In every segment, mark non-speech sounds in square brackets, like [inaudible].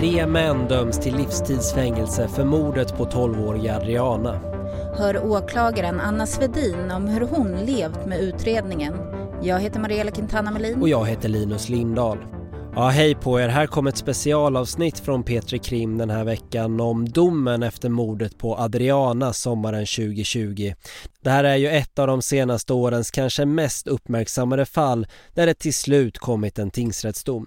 Tre män döms till livstidsfängelse för mordet på 12-åriga Adriana. Hör åklagaren Anna Svedin om hur hon levt med utredningen. Jag heter Mariella Quintana Melin. Och jag heter Linus Lindahl. Ja, hej på er. Här kommer ett specialavsnitt från Petri Krim den här veckan om domen efter mordet på Adriana sommaren 2020. Det här är ju ett av de senaste årens kanske mest uppmärksammade fall där det till slut kommit en tingsrättsdom.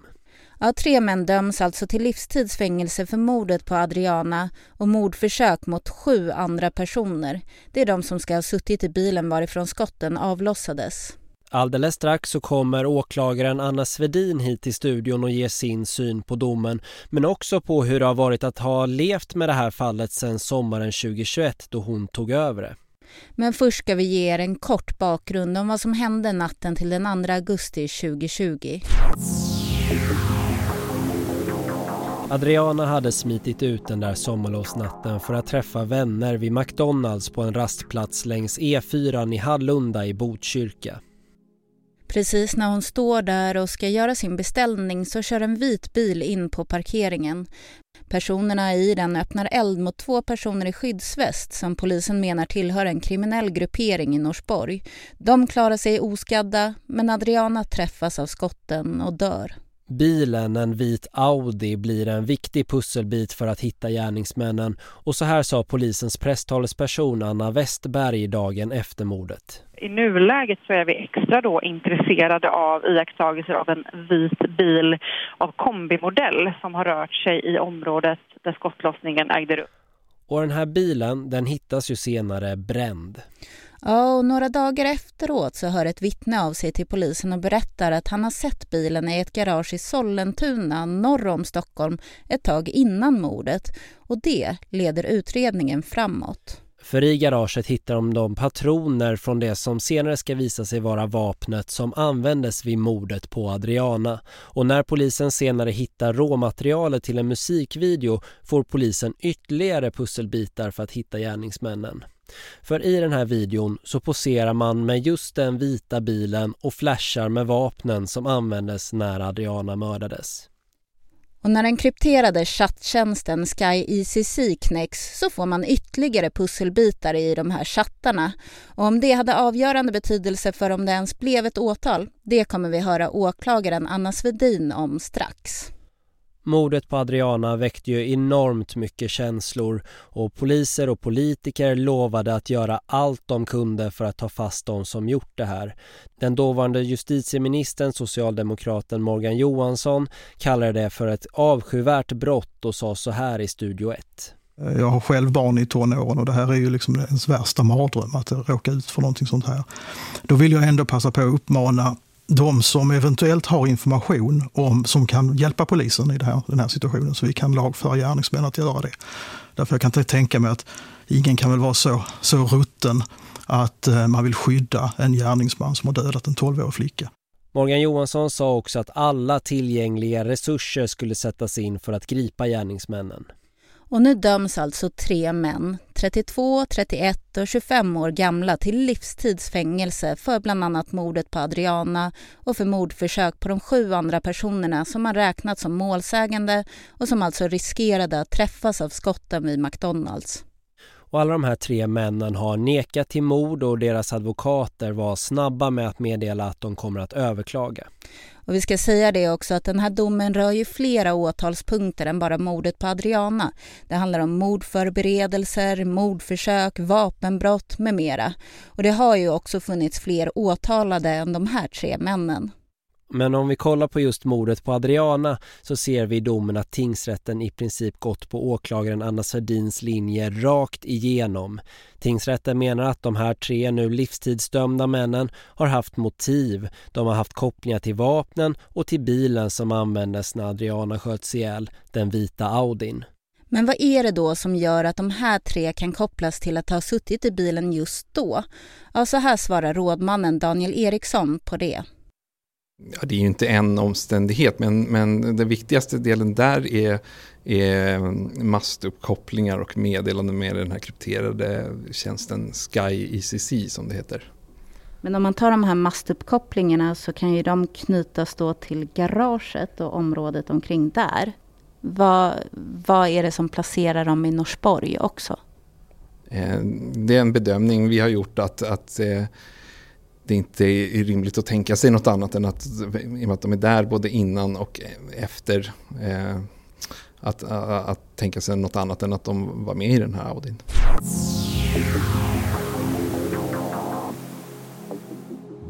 Ja, tre män döms alltså till livstidsfängelse för mordet på Adriana och mordförsök mot sju andra personer. Det är de som ska ha suttit i bilen varifrån skotten avlossades. Alldeles strax så kommer åklagaren Anna Svedin hit till studion och ger sin syn på domen men också på hur det har varit att ha levt med det här fallet sedan sommaren 2021 då hon tog över det. Men först ska vi ge er en kort bakgrund om vad som hände natten till den 2 augusti 2020. Adriana hade smitit ut den där sommarlovsnatten för att träffa vänner vid McDonalds på en rastplats längs E4 i Hallunda i Botkyrka. Precis när hon står där och ska göra sin beställning så kör en vit bil in på parkeringen. Personerna i den öppnar eld mot två personer i skyddsväst som polisen menar tillhör en kriminell gruppering i Norsborg. De klarar sig oskadda men Adriana träffas av skotten och dör. Bilen, en vit Audi, blir en viktig pusselbit för att hitta gärningsmännen och så här sa polisens presstalesperson Anna Westberg dagen efter mordet. I nuläget så är vi extra då intresserade av iakttagelser av en vit bil av kombimodell som har rört sig i området där skottlossningen ägde rum. Och den här bilen den hittas ju senare bränd. Ja, och några dagar efteråt så hör ett vittne av sig till polisen och berättar att han har sett bilen i ett garage i Sollentuna norr om Stockholm ett tag innan mordet och det leder utredningen framåt. För i garaget hittar de de patroner från det som senare ska visa sig vara vapnet som användes vid mordet på Adriana. Och när polisen senare hittar råmaterialet till en musikvideo får polisen ytterligare pusselbitar för att hitta gärningsmännen. För i den här videon så poserar man med just den vita bilen och flashar med vapnen som användes när Adriana mördades. Och när den krypterade chatttjänsten Sky ECC knäcks så får man ytterligare pusselbitar i de här chattarna. Och om det hade avgörande betydelse för om det ens blev ett åtal, det kommer vi höra åklagaren Anna Svedin om strax. Mordet på Adriana väckte ju enormt mycket känslor och poliser och politiker lovade att göra allt de kunde för att ta fast de som gjort det här. Den dåvarande justitieministern, socialdemokraten Morgan Johansson, kallade det för ett avskyvärt brott och sa så här i Studio 1. Jag har själv barn i tonåren och det här är ju liksom ens värsta mardröm att råka ut för någonting sånt här. Då vill jag ändå passa på att uppmana de som eventuellt har information om, som kan hjälpa polisen i här, den här situationen så vi kan lagföra gärningsmän att göra det. Därför jag kan inte tänka mig att ingen kan väl vara så, så rutten att eh, man vill skydda en gärningsman som har dödat en 12-årig flicka. Morgan Johansson sa också att alla tillgängliga resurser skulle sättas in för att gripa gärningsmännen. Och nu döms alltså tre män, 32, 31 och 25 år gamla till livstidsfängelse för bland annat mordet på Adriana och för mordförsök på de sju andra personerna som man räknat som målsägande och som alltså riskerade att träffas av skotten vid McDonalds. Och alla de här tre männen har nekat till mord och deras advokater var snabba med att meddela att de kommer att överklaga. Och vi ska säga det också att den här domen rör ju flera åtalspunkter än bara mordet på Adriana. Det handlar om mordförberedelser, mordförsök, vapenbrott med mera. Och det har ju också funnits fler åtalade än de här tre männen. Men om vi kollar på just mordet på Adriana så ser vi i domen att tingsrätten i princip gått på åklagaren Anna Sardins linje rakt igenom. Tingsrätten menar att de här tre nu livstidsdömda männen har haft motiv. De har haft kopplingar till vapnen och till bilen som användes när Adriana sköts ihjäl, den vita Audin. Men vad är det då som gör att de här tre kan kopplas till att ha suttit i bilen just då? Ja, så här svarar rådmannen Daniel Eriksson på det. Ja, det är ju inte en omständighet, men, men den viktigaste delen där är, är mastuppkopplingar och meddelanden med den här krypterade tjänsten Sky ECC som det heter. Men om man tar de här mastuppkopplingarna så kan ju de knytas då till garaget och området omkring där. Vad, vad är det som placerar dem i Norsborg också? Eh, det är en bedömning vi har gjort att, att eh, det inte är rimligt att tänka sig något annat än att, i och med att de är där både innan och efter, eh, att, att, att tänka sig något annat än att de var med i den här Audin.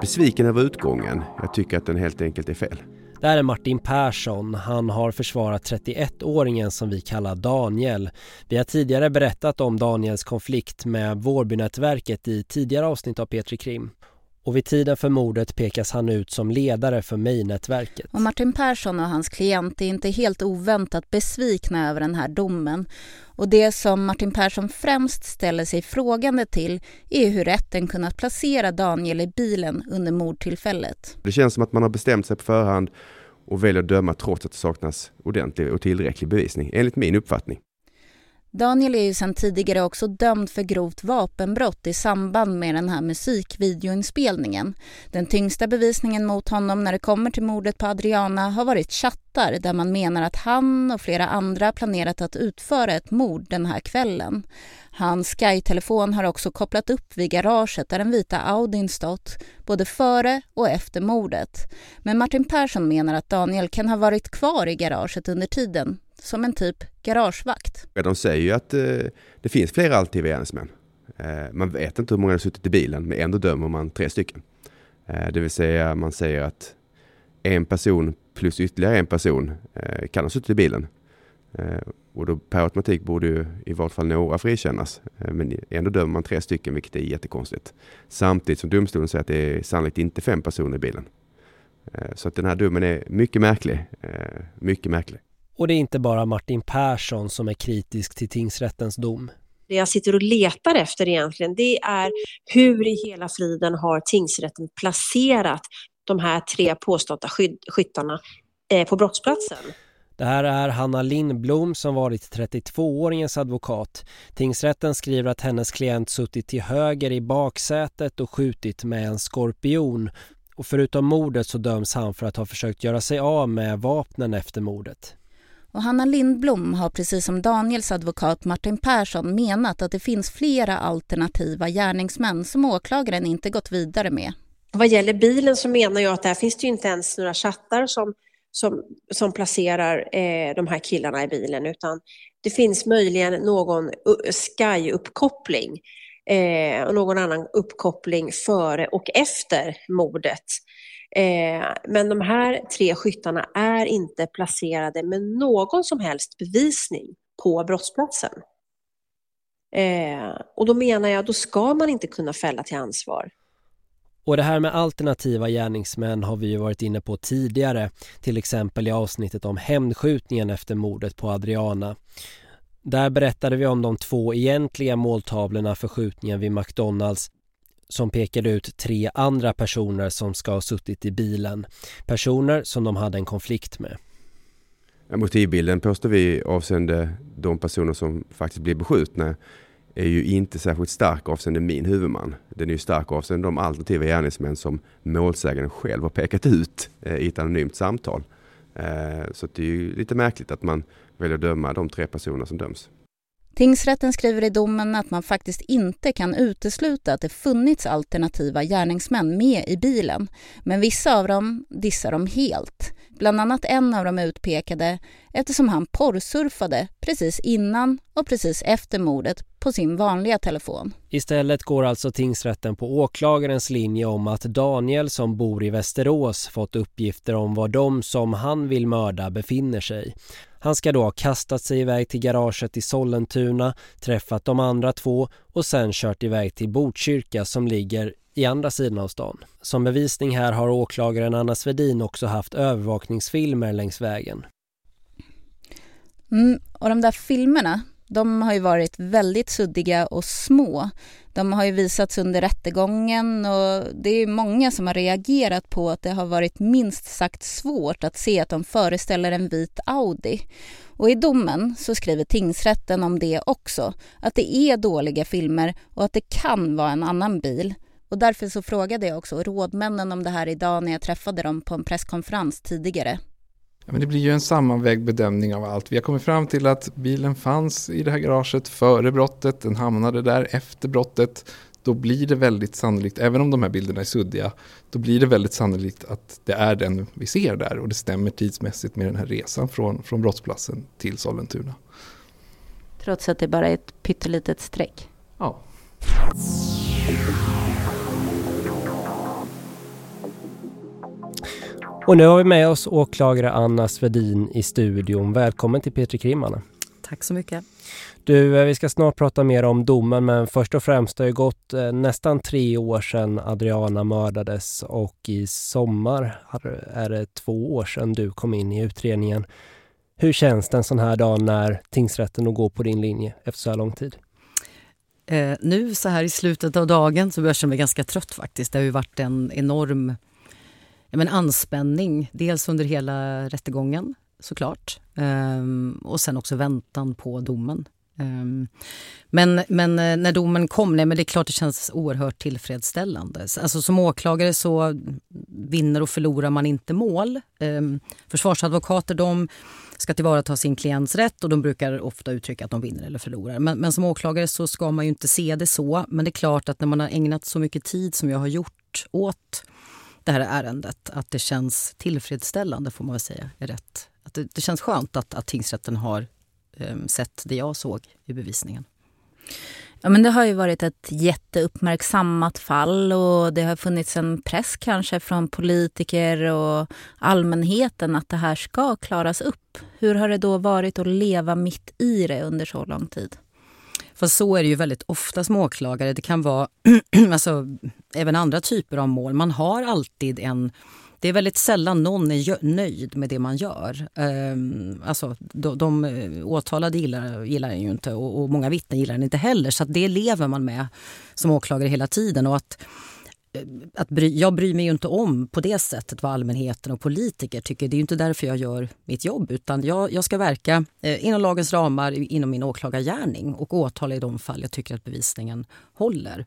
Besviken över utgången. Jag tycker att den helt enkelt är fel. Det här är Martin Persson. Han har försvarat 31-åringen som vi kallar Daniel. Vi har tidigare berättat om Daniels konflikt med Vårbynätverket i tidigare avsnitt av Petri Krim. Och vid tiden för mordet pekas han ut som ledare för Mejnätverket. Och Martin Persson och hans klient är inte helt oväntat besvikna över den här domen. Och det som Martin Persson främst ställer sig frågande till är hur rätten kunnat placera Daniel i bilen under mordtillfället. Det känns som att man har bestämt sig på förhand och väljer att döma trots att det saknas ordentlig och tillräcklig bevisning, enligt min uppfattning. Daniel är ju sedan tidigare också dömd för grovt vapenbrott i samband med den här musikvideoinspelningen. Den tyngsta bevisningen mot honom när det kommer till mordet på Adriana har varit chattar där man menar att han och flera andra planerat att utföra ett mord den här kvällen. Hans Sky-telefon har också kopplat upp vid garaget där den vita Audin stått, både före och efter mordet. Men Martin Persson menar att Daniel kan ha varit kvar i garaget under tiden som en typ garagevakt. De säger ju att eh, det finns flera alternativa gärningsmän. Eh, man vet inte hur många som suttit i bilen, men ändå dömer man tre stycken. Eh, det vill säga man säger att en person plus ytterligare en person kan ha suttit i bilen. Och då per automatik borde ju i vart fall några frikännas. Men ändå dömer man tre stycken, vilket är jättekonstigt. Samtidigt som domstolen säger att det är sannolikt inte fem personer i bilen. Så att den här domen är mycket märklig. Mycket märklig. Och det är inte bara Martin Persson som är kritisk till tingsrättens dom. Det jag sitter och letar efter egentligen, det är hur i hela friden har tingsrätten placerat de här tre påstådda skyttarna eh, på brottsplatsen. Det här är Hanna Lindblom som varit 32-åringens advokat. Tingsrätten skriver att hennes klient suttit till höger i baksätet och skjutit med en skorpion. Och förutom mordet så döms han för att ha försökt göra sig av med vapnen efter mordet. Och Hanna Lindblom har precis som Daniels advokat Martin Persson menat att det finns flera alternativa gärningsmän som åklagaren inte gått vidare med. Vad gäller bilen så menar jag att där finns det ju inte ens några chattar som, som, som placerar eh, de här killarna i bilen utan det finns möjligen någon Sky-uppkoppling eh, och någon annan uppkoppling före och efter mordet. Eh, men de här tre skyttarna är inte placerade med någon som helst bevisning på brottsplatsen. Eh, och då menar jag, då ska man inte kunna fälla till ansvar. Och det här med alternativa gärningsmän har vi ju varit inne på tidigare, till exempel i avsnittet om hämndskjutningen efter mordet på Adriana. Där berättade vi om de två egentliga måltavlorna för skjutningen vid McDonalds som pekade ut tre andra personer som ska ha suttit i bilen. Personer som de hade en konflikt med. Motivbilden påstår vi avseende de personer som faktiskt blir beskjutna är ju inte särskilt stark avseende min huvudman. Den är ju stark avseende de alternativa gärningsmän som målsägaren själv har pekat ut eh, i ett anonymt samtal. Eh, så det är ju lite märkligt att man väljer att döma de tre personer som döms. Tingsrätten skriver i domen att man faktiskt inte kan utesluta att det funnits alternativa gärningsmän med i bilen. Men vissa av dem dissar de helt. Bland annat en av dem utpekade eftersom han porrsurfade precis innan och precis efter mordet på sin vanliga telefon. Istället går alltså tingsrätten på åklagarens linje om att Daniel som bor i Västerås fått uppgifter om var de som han vill mörda befinner sig. Han ska då ha kastat sig iväg till garaget i Sollentuna, träffat de andra två och sen kört iväg till Botkyrka som ligger i andra sidan av stan. Som bevisning här har åklagaren Anna Svedin också haft övervakningsfilmer längs vägen. Mm, och de där filmerna, de har ju varit väldigt suddiga och små. De har ju visats under rättegången och det är många som har reagerat på att det har varit minst sagt svårt att se att de föreställer en vit Audi. Och i domen så skriver tingsrätten om det också, att det är dåliga filmer och att det kan vara en annan bil. Och därför så frågade jag också rådmännen om det här idag när jag träffade dem på en presskonferens tidigare. Ja, men det blir ju en sammanvägd bedömning av allt. Vi har kommit fram till att bilen fanns i det här garaget före brottet, den hamnade där efter brottet. Då blir det väldigt sannolikt, även om de här bilderna är suddiga, då blir det väldigt sannolikt att det är den vi ser där och det stämmer tidsmässigt med den här resan från, från brottsplatsen till Sollentuna. Trots att det bara är ett pyttelitet streck? Ja. Och nu har vi med oss åklagare Anna Svedin i studion. Välkommen till Petri Krim, Anna. Tack så mycket. Du, eh, vi ska snart prata mer om domen men först och främst det har gått eh, nästan tre år sedan Adriana mördades och i sommar är det två år sedan du kom in i utredningen. Hur känns det en sån här dag när tingsrätten går på din linje efter så här lång tid? Eh, nu så här i slutet av dagen så börjar jag känna mig ganska trött faktiskt. Det har ju varit en enorm men, anspänning. Dels under hela rättegången såklart. Um, och sen också väntan på domen. Um, men, men eh, när domen kom, nej, men det är klart det känns oerhört tillfredsställande. Alltså, som åklagare så vinner och förlorar man inte mål. Um, försvarsadvokater de ska tillvarata sin klients rätt och de brukar ofta uttrycka att de vinner eller förlorar. Men, men som åklagare så ska man ju inte se det så. Men det är klart att när man har ägnat så mycket tid som jag har gjort åt det här ärendet, att det känns tillfredsställande får man väl säga är rätt. Att det, det känns skönt att, att tingsrätten har eh, sett det jag såg i bevisningen. Ja, men det har ju varit ett jätteuppmärksammat fall och det har funnits en press kanske från politiker och allmänheten att det här ska klaras upp. Hur har det då varit att leva mitt i det under så lång tid? För så är det ju väldigt ofta som åklagare. Det kan vara [clears throat] alltså, även andra typer av mål. Man har alltid en det är väldigt sällan någon är nöjd med det man gör. Um, alltså, de, de eh, åtalade gillar, gillar den ju inte och, och många vittnen gillar den inte heller. Så det lever man med som åklagare hela tiden. Och att, Eh, att bry, jag bryr mig ju inte om på det sättet vad allmänheten och politiker tycker. Det är inte därför jag gör mitt jobb. Utan jag, jag ska verka eh, inom lagens ramar inom min åklagargärning och åtala i de fall jag tycker att bevisningen håller.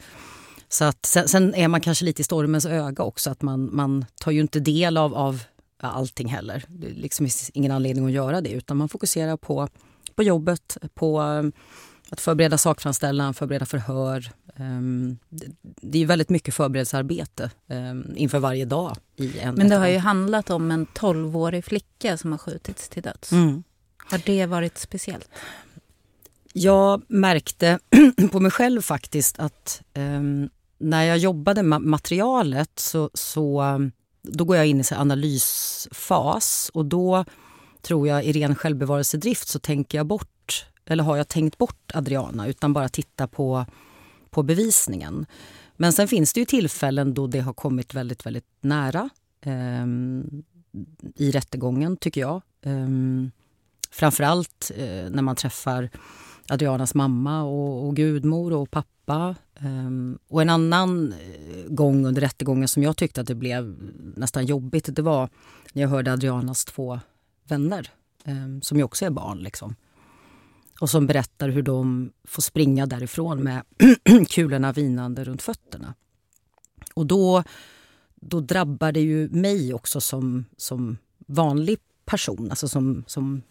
Så att, sen, sen, är man kanske lite i stormens öga också. att Man, man tar ju inte del av, av allting heller. Det liksom finns ingen anledning att göra det. Utan man fokuserar på, på jobbet, på att förbereda sakframställan, förbereda förhör. Um, det, är väldigt mycket förberedelsearbete um, inför varje dag. I en Men det har ju handlat om en 12-årig flicka som har skjutits till döds. Mm. Har det varit speciellt? Jag märkte [clears throat] på mig själv faktiskt att um, när jag jobbade med materialet så, så då går jag in i en analysfas och då tror jag i ren självbevarelsedrift så tänker jag bort, eller har jag tänkt bort Adriana utan bara titta på, på bevisningen. Men sen finns det ju tillfällen då det har kommit väldigt, väldigt nära eh, i rättegången tycker jag. Eh, framförallt eh, när man träffar Adrianas mamma och, och gudmor och pappa. Um, och en annan eh, gång under rättegången som jag tyckte att det blev nästan jobbigt det var när jag hörde Adrianas två vänner, um, som ju också är barn. Liksom. Och som berättar hur de får springa därifrån med [clears throat] kulorna vinande runt fötterna. Och då, då drabbar det ju mig också som, som vanlig person, alltså som, som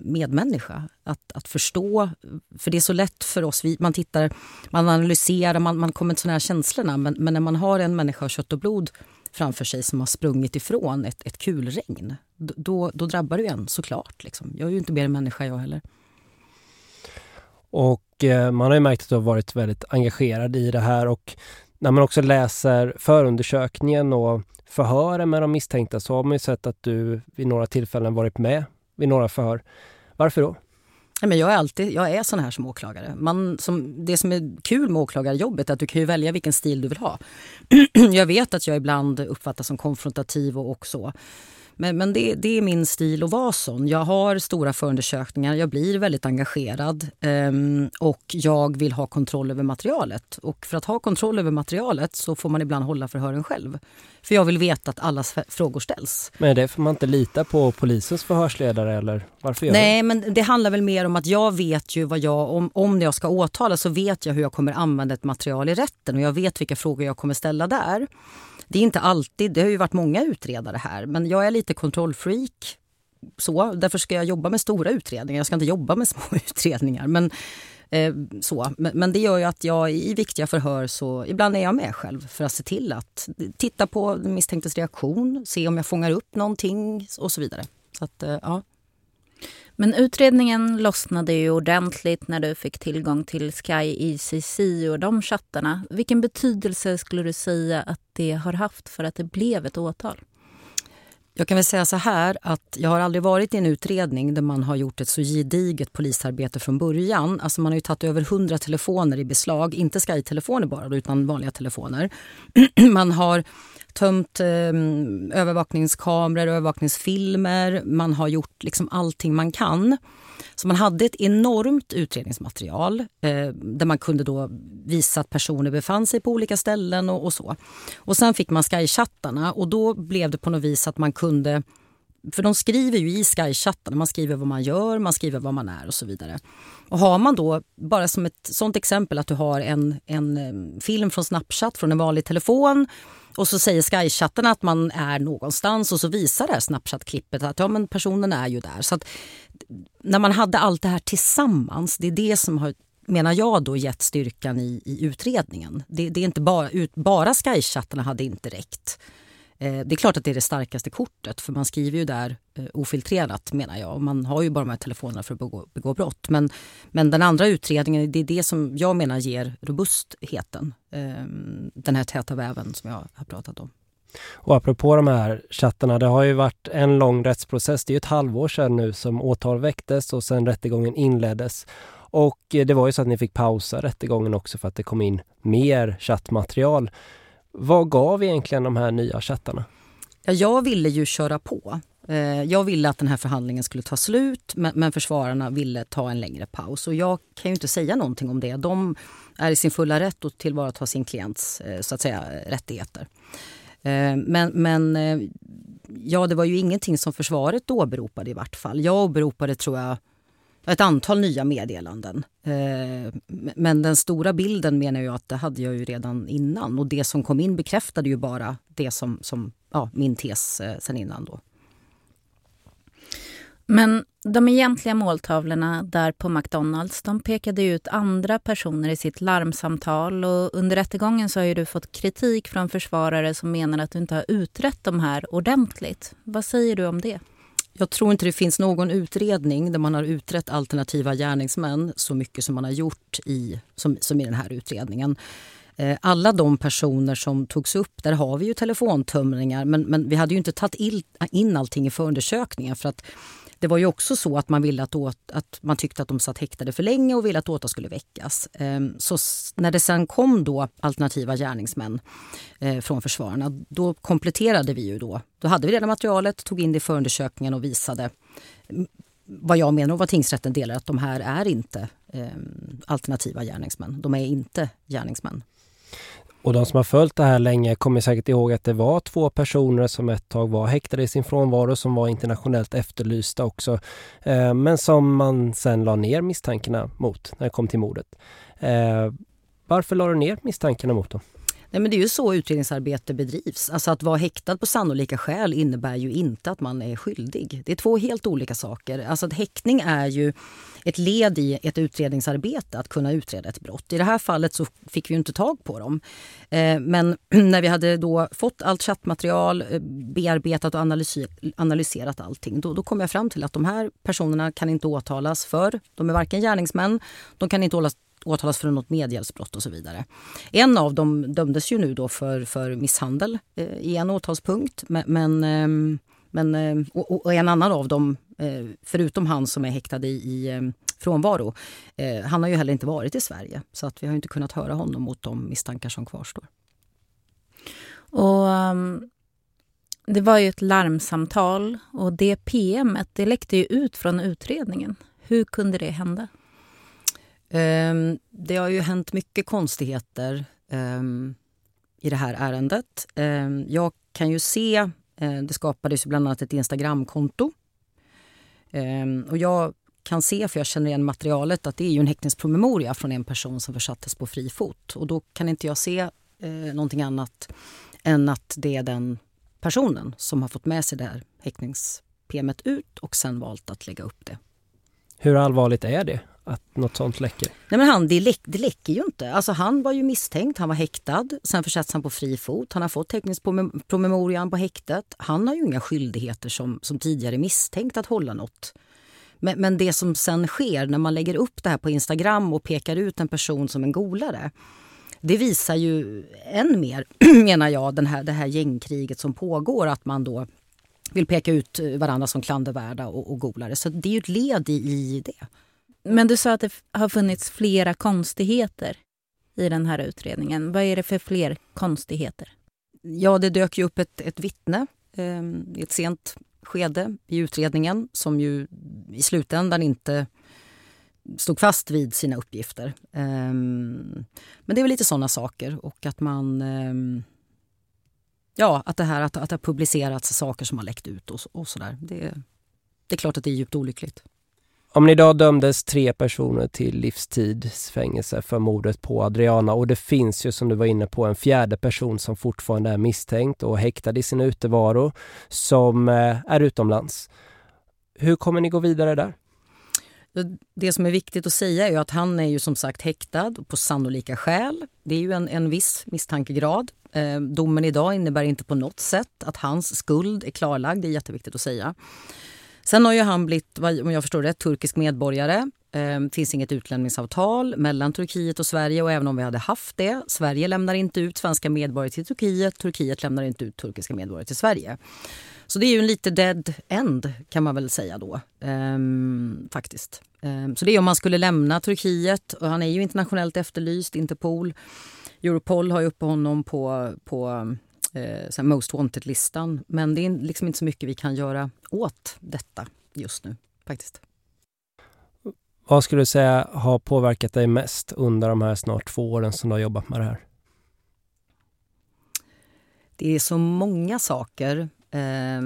medmänniska. Att, att förstå, för det är så lätt för oss, vi, man tittar, man analyserar, man, man kommer till så här känslorna. Men, men när man har en människa av kött och blod framför sig som har sprungit ifrån ett, ett kulregn, då, då drabbar det en såklart. Liksom. Jag är ju inte mer människa jag heller. Och eh, man har ju märkt att du har varit väldigt engagerad i det här och när man också läser förundersökningen och förhören med de misstänkta så har man ju sett att du vid några tillfällen varit med vid några förhör. Varför då? Men jag är alltid jag är sån här som åklagare. Man, som, det som är kul med åklagarjobbet är att du kan ju välja vilken stil du vill ha. [clears throat] jag vet att jag ibland uppfattas som konfrontativ och, och så. Men, men det, det, är min stil att vara sån. Jag har stora förundersökningar, jag blir väldigt engagerad um, och jag vill ha kontroll över materialet. Och för att ha kontroll över materialet så får man ibland hålla förhören själv. För jag vill veta att alla frågor ställs. Men är det för man inte litar på polisens förhörsledare eller varför Nej, det? men det handlar väl mer om att jag vet ju vad jag, om, om jag ska åtala så vet jag hur jag kommer använda ett material i rätten och jag vet vilka frågor jag kommer ställa där. Det är inte alltid, det har ju varit många utredare här, men jag är lite kontrollfreak. så. Därför ska jag jobba med stora utredningar. Jag ska inte jobba med [laughs] små utredningar. Men, eh, så. Men, men, det gör ju att jag i viktiga förhör så ibland är jag med själv för att se till att titta på den misstänktes reaktion, se om jag fångar upp någonting och så vidare. Så att, eh, ja. Men utredningen lossnade ju ordentligt när du fick tillgång till Sky ECC och de chattarna. Vilken betydelse skulle du säga att det har haft för att det blev ett åtal? Jag kan väl säga så här att jag har aldrig varit i en utredning där man har gjort ett så gediget polisarbete från början. Alltså man har ju tagit över 100 telefoner i beslag, inte Sky-telefoner bara utan vanliga telefoner. [clears throat] man har tömt eh, övervakningskameror, övervakningsfilmer. Man har gjort liksom allting man kan. Så man hade ett enormt utredningsmaterial eh, där man kunde då visa att personer befann sig på olika ställen och, och så. Och sen fick man Sky-chattarna och då blev det på något vis att man kunde för de skriver ju i Sky-chattarna, man skriver vad man gör, man skriver vad man är och så vidare. Och har man då, bara som ett sånt exempel att du har en, en film från Snapchat från en vanlig telefon och så säger Sky-chatten att man är någonstans och så visar det här Snapchat-klippet att ja, men personen är ju där. Så att, när man hade allt det här tillsammans, det är det som har menar jag då gett styrkan i, i utredningen. Det, det är inte bara, ut, bara Sky-chattarna hade inte räckt. Eh, det är klart att det är det starkaste kortet för man skriver ju där eh, ofiltrerat menar jag. Man har ju bara de här telefonerna för att begå, begå brott. Men, men den andra utredningen, det är det som jag menar ger robustheten. Eh, den här täta väven som jag har pratat om. Och apropå de här chattarna, det har ju varit en lång rättsprocess. Det är ju ett halvår sedan nu som åtal väcktes och sen rättegången inleddes. Och eh, det var ju så att ni fick pausa rättegången också för att det kom in mer chattmaterial. Vad gav egentligen de här nya chattarna? Ja, jag ville ju köra på. Eh, jag ville att den här förhandlingen skulle ta slut men försvararna ville ta en längre paus. Och jag kan ju inte säga någonting om det. De är i sin fulla rätt att tillvarata sin klients eh, så att säga, rättigheter. Eh, men, men ja, det var ju ingenting som försvaret åberopade i vart fall. Jag åberopade tror jag ett antal nya meddelanden. Eh, men den stora bilden menar jag att det hade jag ju redan innan och det som kom in bekräftade ju bara det som, som ja, min tes eh, sen innan då. Men de egentliga måltavlorna där på McDonalds de pekade ut andra personer i sitt larmsamtal och under rättegången så har ju du fått kritik från försvarare som menar att du inte har utrett de här ordentligt. Vad säger du om det? Jag tror inte det finns någon utredning där man har utrett alternativa gärningsmän så mycket som man har gjort i, som, som i den här utredningen. Eh, alla de personer som togs upp, där har vi ju telefontömningar men, men vi hade ju inte tagit in allting i förundersökningen för att det var ju också så att man ville att, åt, att man tyckte att de satt häktade för länge och ville att åtal skulle väckas. Ehm, så när det sen kom då alternativa gärningsmän eh, från försvararna, då kompletterade vi ju då. Då hade vi redan materialet, tog in det i förundersökningen och visade mm, vad jag menar och vad tingsrätten delar, att de här är inte ehm, alternativa gärningsmän. De är inte gärningsmän. Och de som har följt det här länge kommer säkert ihåg att det var två personer som ett tag var häktade i sin frånvaro som var internationellt efterlysta också. Eh, men som man sen la ner misstankarna mot när det kom till mordet. Eh, varför la du ner misstankarna mot dem? Nej, men det är ju så utredningsarbete bedrivs. Alltså att vara häktad på sannolika skäl innebär ju inte att man är skyldig. Det är två helt olika saker. Alltså att häktning är ju ett led i ett utredningsarbete att kunna utreda ett brott. I det här fallet så fick vi inte tag på dem. Eh, men [clears throat] när vi hade då fått allt chattmaterial, eh, bearbetat och analyserat allting, då, då kom jag fram till att de här personerna kan inte åtalas för, de är varken gärningsmän, de kan inte åtalas för något medhjälpsbrott och så vidare. En av dem dömdes ju nu då för, för misshandel eh, i en åtalspunkt. Men, men, ehm, men eh, och, och, en annan av dem, eh, förutom han som är häktad i, i ehm, frånvaro, eh, han har ju heller inte varit i Sverige. Så att vi har inte kunnat höra honom mot de misstankar som kvarstår. Och, um, det var ju ett larmsamtal och det PMet det läckte ju ut från utredningen. Hur kunde det hända? Um, det har ju hänt mycket konstigheter um, i det här ärendet. Um, jag kan ju se, uh, det skapades bland annat ett Instagramkonto. och jag kan se, för jag känner igen materialet, att det är ju en häktningspromemoria från en person som försattes på fri fot. Och då kan inte jag se eh, någonting annat än att det är den personen som har fått med sig det här häktnings ut och sen valt att lägga upp det. Hur allvarligt är det att något sånt läcker? Nej men han, det, läck, det läcker ju inte. Alltså han var ju misstänkt, han var häktad. Sen försätts han på fri fot. Han har fått häktningspromemorian på häktet. Han har ju inga skyldigheter som, som tidigare misstänkt att hålla något. Men, men det som sen sker när man lägger upp det här på Instagram och pekar ut en person som en golare det visar ju än mer, [clears throat] menar jag, den här, det här gängkriget som pågår. Att man då vill peka ut varandra som klandervärda och, och golare. Så det är ju ett led i, i det. Men du sa att det har funnits flera konstigheter i den här utredningen. Vad är det för fler konstigheter? Ja, det dök ju upp ett, ett vittne eh, i ett sent skede i utredningen som ju i slutändan inte stod fast vid sina uppgifter. Eh, men det är väl lite såna saker och att man... Eh, ja, att det här att, att det har publicerats saker som har läckt ut och, och sådär. Det, det är klart att det är djupt olyckligt. Om idag dömdes tre personer till livstidsfängelse för mordet på Adriana och det finns ju som du var inne på en fjärde person som fortfarande är misstänkt och häktad i sin utevaro som eh, är utomlands. Hur kommer ni gå vidare där? Det som är viktigt att säga är att han är ju som sagt häktad på sannolika skäl. Det är ju en, en viss misstankegrad. Eh, domen idag innebär inte på något sätt att hans skuld är klarlagd. Det är jätteviktigt att säga. Sen har ju han blivit, om jag förstår rätt, turkisk medborgare. Det finns inget utlämningsavtal mellan Turkiet och Sverige och även om vi hade haft det. Sverige lämnar inte ut svenska medborgare till Turkiet. Turkiet lämnar inte ut turkiska medborgare till Sverige. Så det är ju en lite dead end kan man väl säga då. Ehm, faktiskt. Ehm, så det är om man skulle lämna Turkiet och han är ju internationellt efterlyst, Interpol. Europol har ju uppe honom på, på eh, Most Wanted-listan. Men det är liksom inte så mycket vi kan göra åt detta just nu faktiskt. Vad skulle du säga har påverkat dig mest under de här snart två åren som du har jobbat med det här? Det är så många saker eh,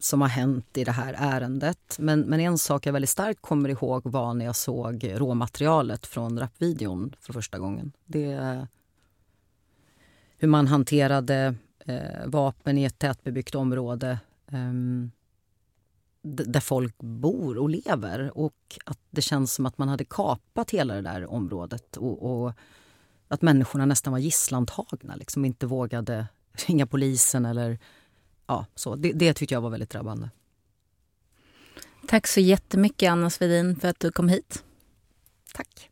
som har hänt i det här ärendet. Men, men en sak jag väldigt starkt kommer ihåg var när jag såg råmaterialet från rapvideon för första gången. Det hur man hanterade eh, vapen i ett tätbebyggt område eh, där folk bor och lever. Och att det känns som att man hade kapat hela det där området. Och, och att människorna nästan var gisslantagna, liksom inte vågade ringa polisen eller ja, så. Det, det tyckte jag var väldigt drabbande. Tack så jättemycket Anna Svedin för att du kom hit. Tack.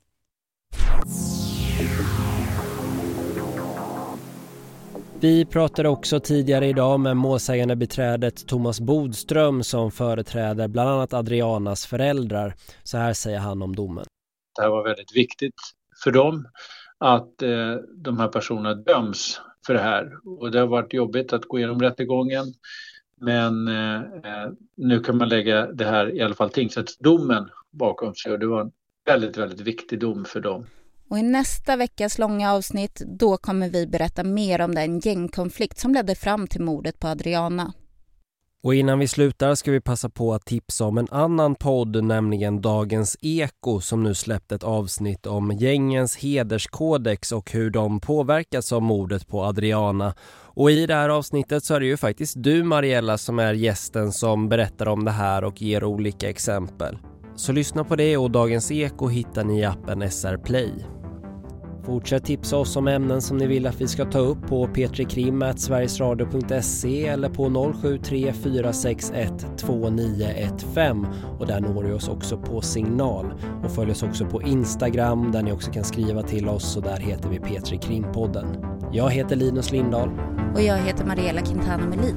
Vi pratade också tidigare idag med målsägande beträdet Thomas Bodström som företräder bland annat Adrianas föräldrar. Så här säger han om domen. Det här var väldigt viktigt för dem att eh, de här personerna döms för det här. Och det har varit jobbigt att gå igenom rättegången. Men eh, eh nu kan man lägga det här, i alla fall tingsrättsdomen, bakom sig. Och det var en väldigt, väldigt viktig dom för dem. Och i nästa veckas långa avsnitt då kommer vi berätta mer om den gängkonflikt som ledde fram till mordet på Adriana. Och innan vi slutar ska vi passa på att tipsa om en annan podd, nämligen Dagens Eko som nu släppt ett avsnitt om gängens hederskodex och hur de påverkas av mordet på Adriana. Och i det här avsnittet så är det ju faktiskt du Mariella som är gästen som berättar om det här och ger olika exempel. Så lyssna på det och Dagens Eko hittar ni i appen SR Play. Fortsätt tipsa oss om ämnen som ni vill att vi ska ta upp på p3krim.sverigesradio.se eller på 0734612915 och där når du oss också på signal. Och följ oss också på Instagram där ni också kan skriva till oss och där heter vi P3 Krimpodden. Jag heter Linus Lindahl. Och jag heter Mariella Quintana Melin.